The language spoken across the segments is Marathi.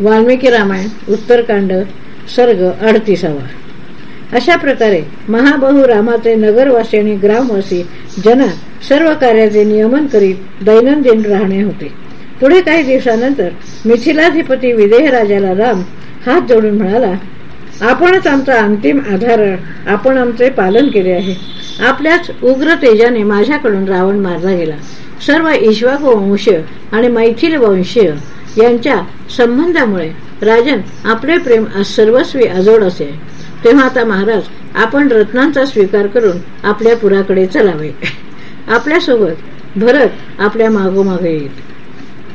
वाल्मिकी रामायण उत्तरकांड सर्ग अडतीसावा. अशा प्रकारे महाबहू रामाचे नगरवासी आणि ग्रामवासी जना सर्व कार्याचे नियमन करीत दैनंदिन राहणे होते. पुढे काही दिवसानंतर मिथिलाधिपती विदेह राजाला राम हात जोडून म्हणाला आपणच आमचा अंतिम आधार आपण आमचे पालन केले आहे. आपल्याच उग्र तेजाने माझ्याकडून रावण मारला गेला. सर्व ईश्वाक वंशीय आणि मैथिल वंशीय यांच्या संबंधामुळे राजन आपले प्रेम सर्वस्वी अजोड असे. तेव्हा आता महाराज आपण रत्नांचा स्वीकार करून आपल्या पुराकडे चलावे. आपल्यासोबत भरत आपल्या मागोमागे येईल.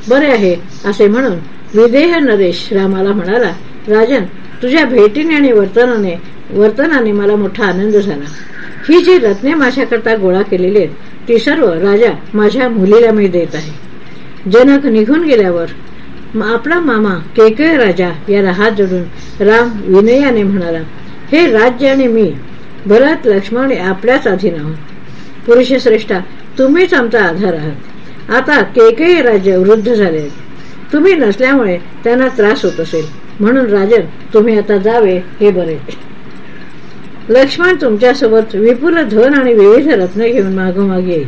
बरे आहे असे म्हणून विदेह नरेश रामाला म्हणाला राजन तुझ्या भेटीने आणि वर्तनाने वर्तनाने मला मोठा आनंद झाला. ही जी रत्ने माझ्याकरता गोळा केलेली आहेत ती सर्व राजा माझ्या मुलीला मी देत आहे. जनक निघून गेल्यावर आपला मामा केकय राजा याला हात जोडून राम विनयाने म्हणाला हे राज्य आणि मी भरत लक्ष्मण आपल्याच अधीन आहोत. पुरुष श्रेष्ठा तुम्हीच आमचा आधार आहात. आता केकय राज्य वृद्ध झाले. तुम्ही नसल्यामुळे त्यांना त्रास होत असेल. म्हणून राजन तुम्ही आता जावे हे बरे. लक्ष्मण तुमच्यासोबत विपुल धन आणि विविध रत्न घेऊन मागोमागे येईल.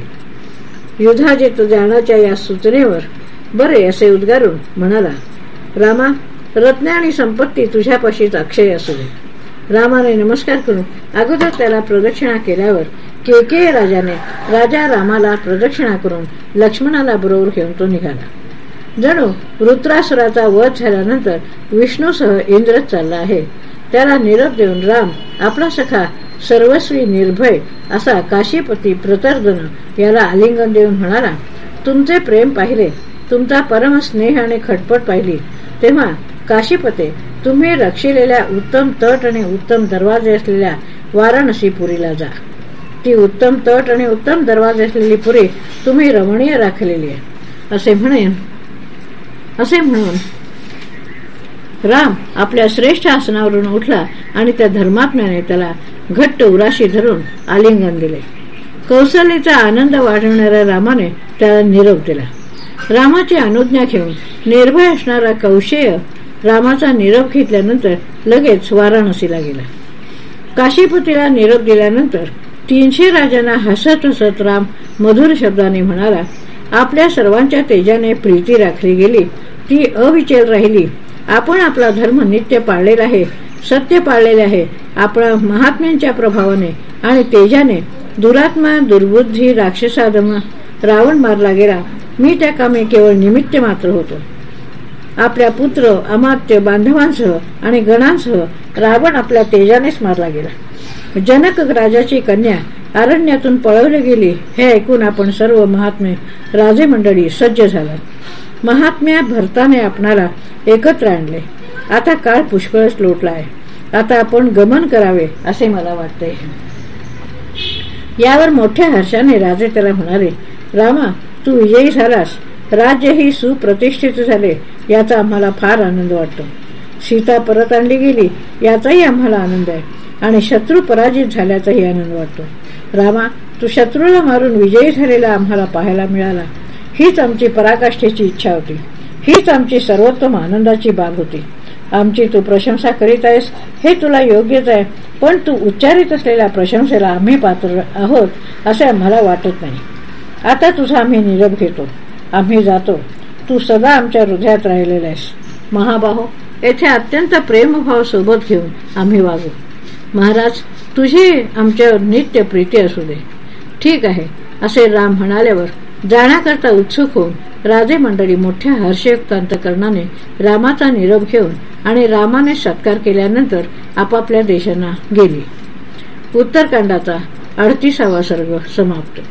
युद्धाजित जाण्याच्या या सूचनेवर बरे असे उद्गारून म्हणाला रामा रत्ने आणि संपत्ती तुझ्यापाशीच अक्षय असू दे. रामाने नमस्कार करून अगोदर त्याला प्रदक्षिणा केल्यावर केके राजाने राजा रामाला प्रदक्षिणा करून लक्ष्मणाला बरोबर घेऊन तो निघाला. जणू वृत्रासुराचा वध झाल्यानंतर विष्णूसह इंद्रच चालला आहे. त्याला निरोप देऊन राम आपला सखा सर्वस्वी निर्भय असा काशीपती प्रतर्दन याला आलिंगन देऊन म्हणाला तुमचे प्रेम पाहिले तुमचा परम स्नेह आणि खटपट पाहिली. तेव्हा काशीपते तुम्ही रक्षिलेल्या उत्तम तट आणि उत्तम दरवाजे असलेल्या वाराणसी पुरीला जा. ती उत्तम तट आणि उत्तम दरवाजे असलेली पुरी तुम्ही रमणीय राखलेली आहे. असे म्हणेन असे म्हणून राम आपल्या श्रेष्ठ आसनावरून उठला आणि त्या धर्मात्म्याने त्याला घट्ट उराशी धरून आलिंगन दिले. कौशल्याचा आनंद वाढवणाऱ्या रामाने त्याला निरोप दिला. रामाची अनुज्ञा घेऊन निर्भय असणारा कौशेय रामाचा निरोप घेतल्यानंतर लगेच वाराणसीला गेला. काशीपतीला निरोप दिल्यानंतर तीनशे राजांना हसत हसत राम मधुर शब्दाने म्हणाला आपल्या सर्वांच्या तेजाने प्रीती राखली गेली. ती अविचल राहिली. आपण आपला धर्म नित्य पाळलेला आहे सत्य पाळलेले आहे. आपल्या महात्म्यांच्या प्रभावाने आणि तेजाने दुरात्मा दुर्बुद्धी राक्षसाधमा रावण मारला गेला. मी त्या कामे केवळ निमित्त मात्र होतो. आपल्या पुत्र अमात्य बांधवांसह आणि गणांसह रावण आपल्या तेजानेच मारला गेला. जनक राजाची कन्या अरण्यातून पळवली गेली हे ऐकून आपण सर्व महात्मे राजे मंडळी सज्ज झाला. महात्म्या भरताने आपणाला एकत्र आणले. आता काळ पुष्कळच लोटला आहे आता आपण गमन करावे असे मला वाटते यावर मोठ्या हर्षाने राजे त्याला म्हणाले रामा तू विजयी झालास राज्य ही सुप्रतिष्ठित झाले याचा आम्हाला फार आनंद वाटतो. सीता परत आणली गेली याचाही आम्हाला आनंद आहे आणि शत्रू पराजित झाल्याचाही आनंद वाटतो. रामा तू शत्रूला मारून विजयी झालेला आम्हाला पाहायला मिळाला. हीच आमची पराकाष्ठेची इच्छा होती. हीच आमची सर्वोत्तम आनंदाची बाब होती. आमची तू प्रशंसा करीत आहेस हे तुला योग्यच आहे पण तू उच्चारित असलेल्या प्रशंसेला आम्ही पात्र आहोत असे आम्हाला वाटत नाही. आता तुझा आम्ही निरोप घेतो. आम्ही जातो. तू सदा आमच्या हृदयात राहिलेला आहेस. महाबाहो येथे अत्यंत प्रेमभाव सोबत घेऊन आम्ही वागू. महाराज तुझी आमच्या नित्य प्रीती असू दे. ठीक आहे असे राम म्हणाल्यावर जाण्याकरता उत्सुक होऊन राजे मंडळी मोठ्या हर्षयुक्तांतकरणाने रामाचा निरोप घेऊन आणि रामाने सत्कार केल्यानंतर आपापल्या देशांना गेली. उत्तरकांडाचा अडतीसावा सर्ग समाप्त.